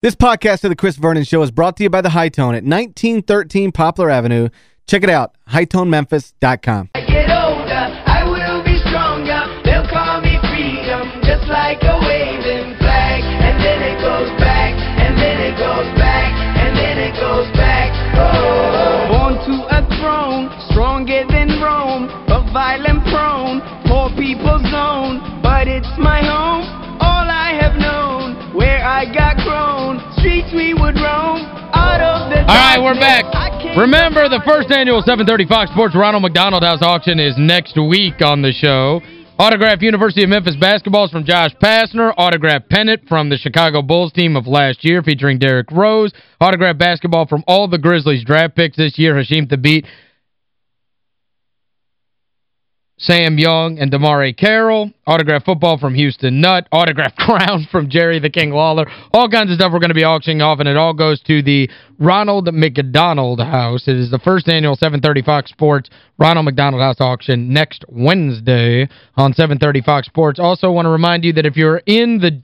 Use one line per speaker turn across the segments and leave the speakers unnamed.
This podcast of the Chris Vernon Show is brought to you by the Hi-Tone at 1913 Poplar Avenue. Check it out, hitonememphis.com.
I get older, I will be stronger. They'll call me freedom, just like
All
right, we're back. Remember, the first annual 730 Fox Sports Ronald McDonald House auction is next week on the show. Autographed University of Memphis basketballs from Josh Pastner. Autographed pennant from the Chicago Bulls team of last year featuring Derrick Rose. Autographed basketball from all the Grizzlies draft picks this year. Hasheem Thabeet, Sam Young, and DeMarre Carroll. Autographed football from Houston Nutt. Autographed crown from Jerry the King Lawler. All kinds of stuff we're going to be auctioning off, and it all goes to the Ronald McDonald House. It is the first annual 730 Fox Sports Ronald McDonald House auction next Wednesday on 730 Fox Sports. Also want to remind you that if you're in the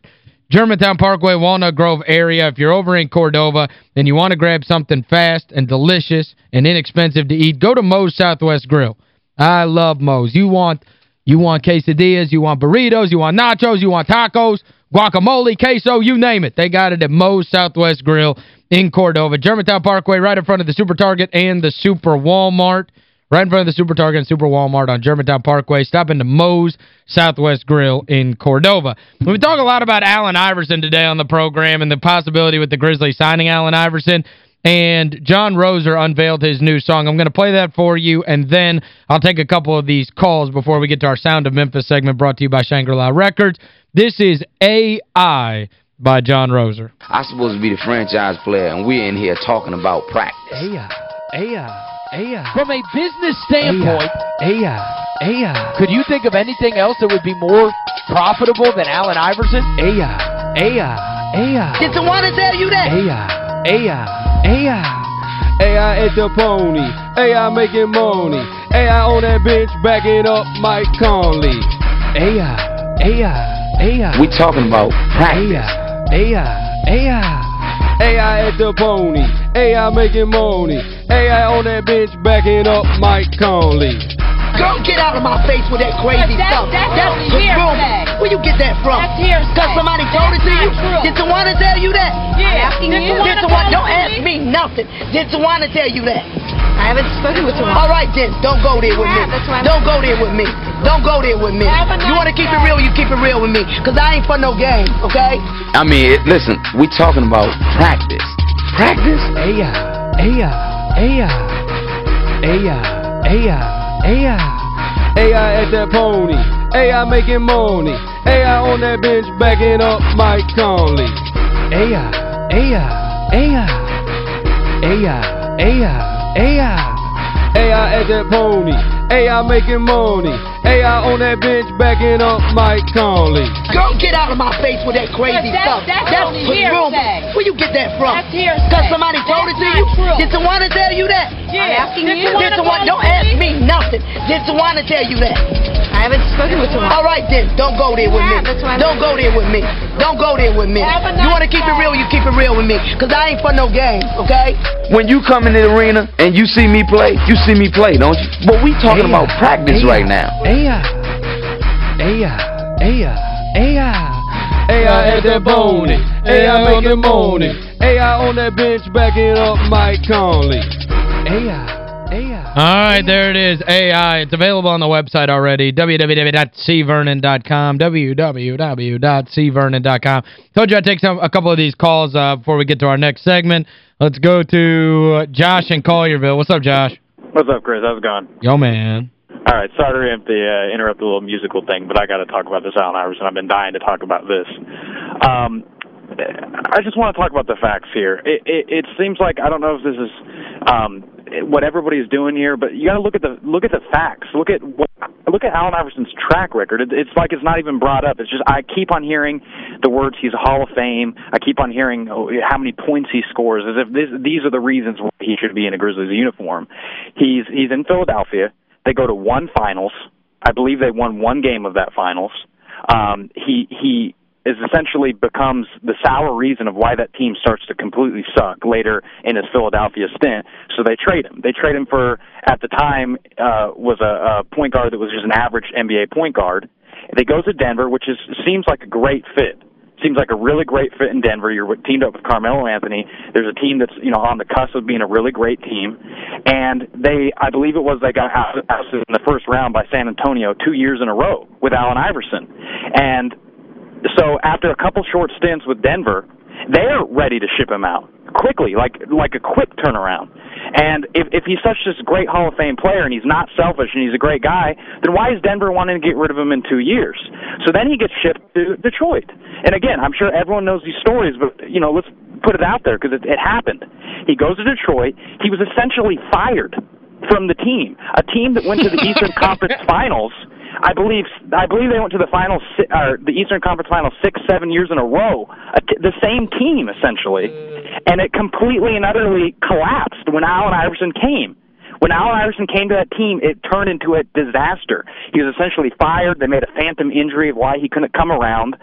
Germantown Parkway, Walnut Grove area, if you're over in Cordova and you want to grab something fast and delicious and inexpensive to eat, go to Moe's Southwest Grill. I love Moe's. You want you want quesadillas, you want burritos, you want nachos, you want tacos, guacamole, queso, you name it. They got it at Moe's Southwest Grill in Cordova. Germantown Parkway right in front of the Super Target and the Super Walmart. Right in front of the Super Target and Super Walmart on Germantown Parkway. Stop into Moe's Southwest Grill in Cordova. We talk a lot about Allen Iverson today on the program and the possibility with the Grizzlies signing Allen Iverson. And John Roser unveiled his new song. I'm going to play that for you, and then I'll take a couple of these calls before we get to our Sound of Memphis segment brought to you by Shangri-La Records. This is AI by John Roser.
I'm supposed to be the franchise player, and we're in here talking about practice.
AI, AI, AI.
From a business standpoint,
AI, AI,
could you think of anything else that would be more profitable than Allen Iverson?
AI, AI, AI,
Did someone tell you that?
AI, AI, AI.
AI at the pony, AI making money, AI on that bench backing up Mike Conley.
AI, AI, AI.
We talking about practice.
AI, AI, AI.
AI at the pony, AI making money, AI on that bench backing up Mike Conley.
Girl, get out of my face with that crazy
That's-
stuff.
that's
That's
only hearsay.
rumor. Where you get that from?
That's hearsay.
Cause somebody told it to
That's
you?
not true.
Did someone tell you that?
Yeah. asking
Did
you.
Did
Tawana
someone, don't ask
me?
me nothing. Did someone tell you that?
I haven't spoken with her.
All right then, don't go there with me.
Yeah, that's why
Don't go there with me. Don't go there with me.
Have a
You want to
nice
keep it real, you keep it real with me. Cause I ain't for no game, okay?
I mean, it, listen, we talking about practice. Practice?
AI, AI, AI, AI, AI, AI.
AI at that pony, AI making money, AI on that bench backing up Mike Conley.
AI, AI, AI, AI, AI, AI.
AI at that pony, AI making money, AI on that bench backing up Mike Conley.
Girl, get out of my face with that crazy
But that's-
stuff.
that's only
rumor.
hearsay.
Where you get that from?
That's hearsay.
Cause somebody told it
That's
to
not
you?
true.
Did someone tell you that?
Yeah. I'm asking
Did
you.
someone,
Did
someone,
someone
don't ask
me?
me nothing. Did someone tell you that?
I haven't spoken with her.
All right then, don't go there with me.
that's why I'm-
Don't go there with me. Don't go there with me. You want to keep it real, you keep it real with me. Cause I ain't for no game, okay?
When you come in the arena and you see me play, you see me play, don't you? But we talking about practice right now.
AI, AI, AI, AI.
AI at that pony, AI making money, AI on that bench backing up Mike Conley.
AI, AI.
All right, there it is, AI. It's available on the website already, www.cvernon.com, www.cvernon.com. Told you I'd take some, a couple of these calls uh, before we get to our next segment. Let's go to Josh in Collierville. What's up, Josh?
What's up, Chris? How's it going?
Yo, man.
All right, sorry to interrupt the, uh, interrupt the little musical thing, but I got to talk about this Allen Iverson. I've been dying to talk about this. Um, I just want to talk about the facts here. It, it, it seems like I don't know if this is um, what everybody's doing here, but you got to look at the look at the facts. Look at what look at Allen Iverson's track record. It, it's like it's not even brought up. It's just I keep on hearing the words he's a Hall of Fame. I keep on hearing oh, how many points he scores, as if this, these are the reasons why he should be in a Grizzlies uniform. He's he's in Philadelphia. They go to one finals. I believe they won one game of that finals. Um, he he is essentially becomes the sour reason of why that team starts to completely suck later in his Philadelphia stint. So they trade him. They trade him for at the time uh, was a, a point guard that was just an average NBA point guard. They go to Denver, which is seems like a great fit seems like a really great fit in Denver. You're teamed up with Carmelo Anthony. There's a team that's you know on the cusp of being a really great team, and they I believe it was they got ousted in the first round by San Antonio two years in a row with Allen Iverson, and so after a couple short stints with Denver, they're ready to ship him out quickly, like like a quick turnaround. And if if he's such this great Hall of Fame player and he's not selfish and he's a great guy, then why is Denver wanting to get rid of him in two years? So then he gets shipped to Detroit. And again, I'm sure everyone knows these stories, but you know, let's put it out there because it, it happened. He goes to Detroit. He was essentially fired from the team, a team that went to the Eastern Conference Finals I believe I believe they went to the final or the Eastern Conference Final six seven years in a row. the same team essentially, mm. and it completely and utterly collapsed when Allen Iverson came. When Allen Iverson came to that team, it turned into a disaster. He was essentially fired. They made a phantom injury of why he couldn't come around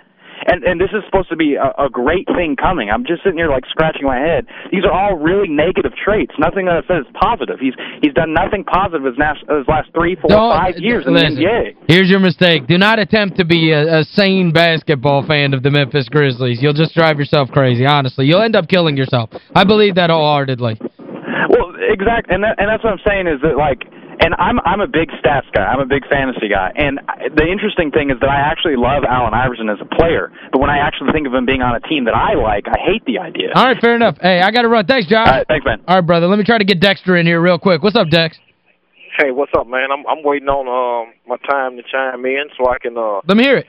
and and this is supposed to be a, a great thing coming. I'm just sitting here like scratching my head. These are all really negative traits. Nothing that says positive. He's he's done nothing positive his, nas- his last three, four, Don't, five years in listen, the NBA.
Here's your mistake. Do not attempt to be a, a sane basketball fan of the Memphis Grizzlies. You'll just drive yourself crazy, honestly. You'll end up killing yourself. I believe that wholeheartedly.
Well, exactly. And that, and that's what I'm saying is that like and I'm I'm a big stats guy. I'm a big fantasy guy. And the interesting thing is that I actually love Allen Iverson as a player, but when I actually think of him being on a team that I like, I hate the idea.
All right, fair enough. Hey, I got to run. Thanks, Josh.
All right, thanks, man.
All right, brother. Let me try to get Dexter in here real quick. What's up, Dex?
Hey, what's up, man? I'm I'm waiting on um my time to chime in so I can uh
Let me hear it.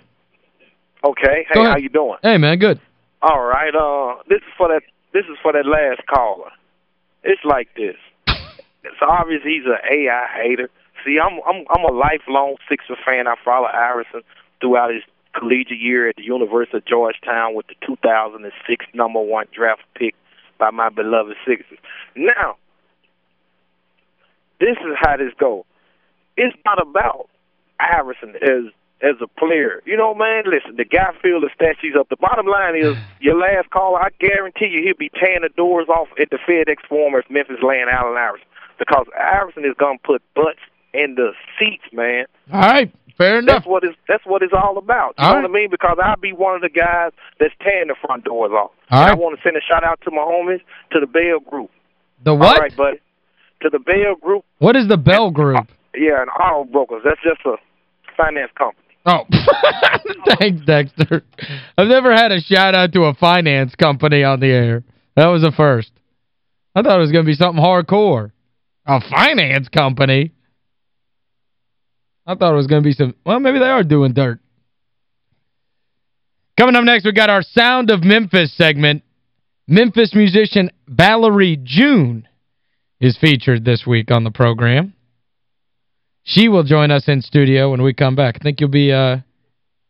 Okay. Hey, how you doing?
Hey, man, good.
All right. Uh this is for that this is for that last caller. It's like this. It's obvious he's an AI hater. See, I'm I'm I'm a lifelong Sixer fan. I follow Iverson throughout his collegiate year at the University of Georgetown with the 2006 number one draft pick by my beloved Sixers. Now, this is how this goes. It's not about Iverson as as a player. You know, man, listen, the guy filled the statues up. The bottom line is your last call, I guarantee you he'll be tearing the doors off at the FedEx Forum if Memphis land Allen Iverson. Because Iverson is gonna put butts in the seats, man.
All right. Fair enough.
That's what it's that's what it's all about. You all know right. what I mean? Because I'll be one of the guys that's tearing the front doors off.
All right.
I want to send a shout out to my homies, to the Bell Group.
The what?
All right, buddy. To the Bell Group.
What is the Bell Group?
Yeah, an auto brokers. That's just a finance company.
Oh, thanks, Dexter. I've never had a shout-out to a finance company on the air. That was a first. I thought it was going to be something hardcore. A finance company? I thought it was going to be some, well, maybe they are doing dirt. Coming up next, we got our Sound of Memphis segment. Memphis musician Valerie June is featured this week on the program. She will join us in studio when we come back. I think you'll be uh,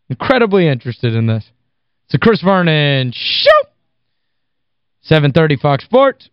incredibly interested in this. It's a Chris Vernon Show. 730 Fox Sports.